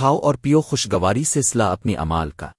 کھاؤ اور پیو خوشگواری سے سلا اپنی امال کا۔